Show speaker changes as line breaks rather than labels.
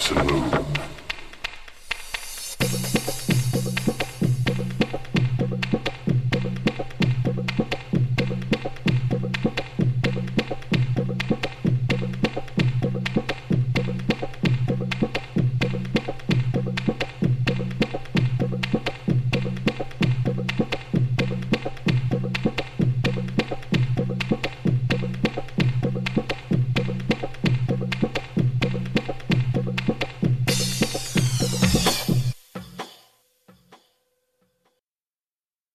to move.